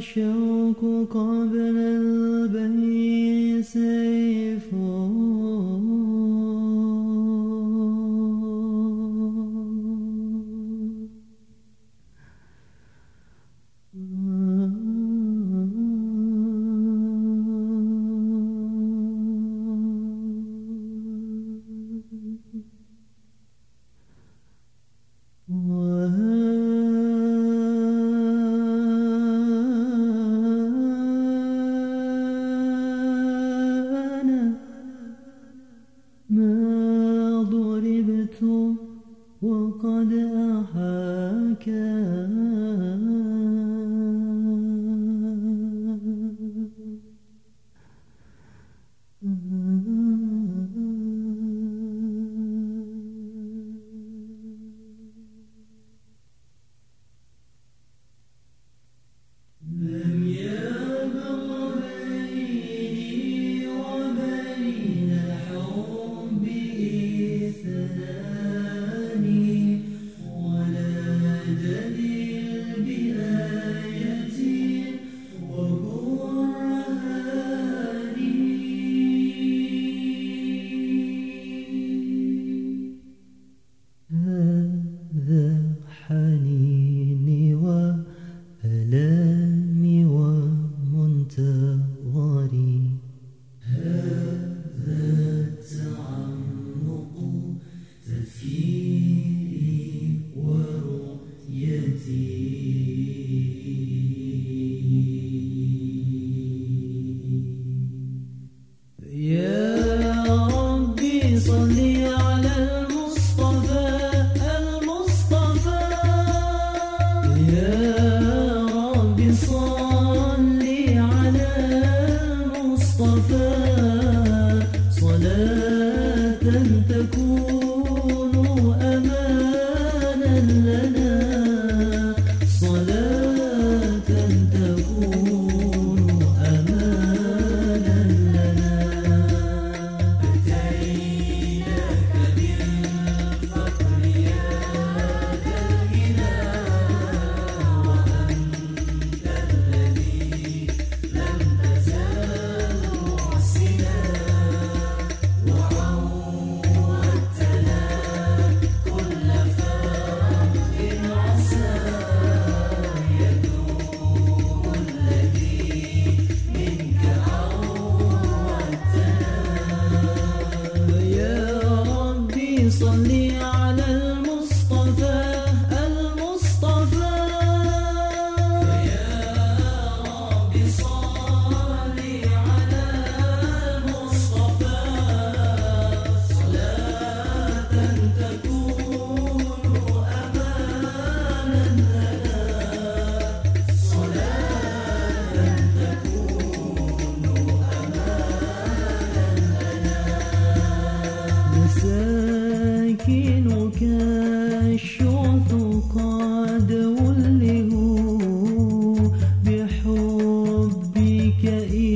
修过光你啊。بحبك إذ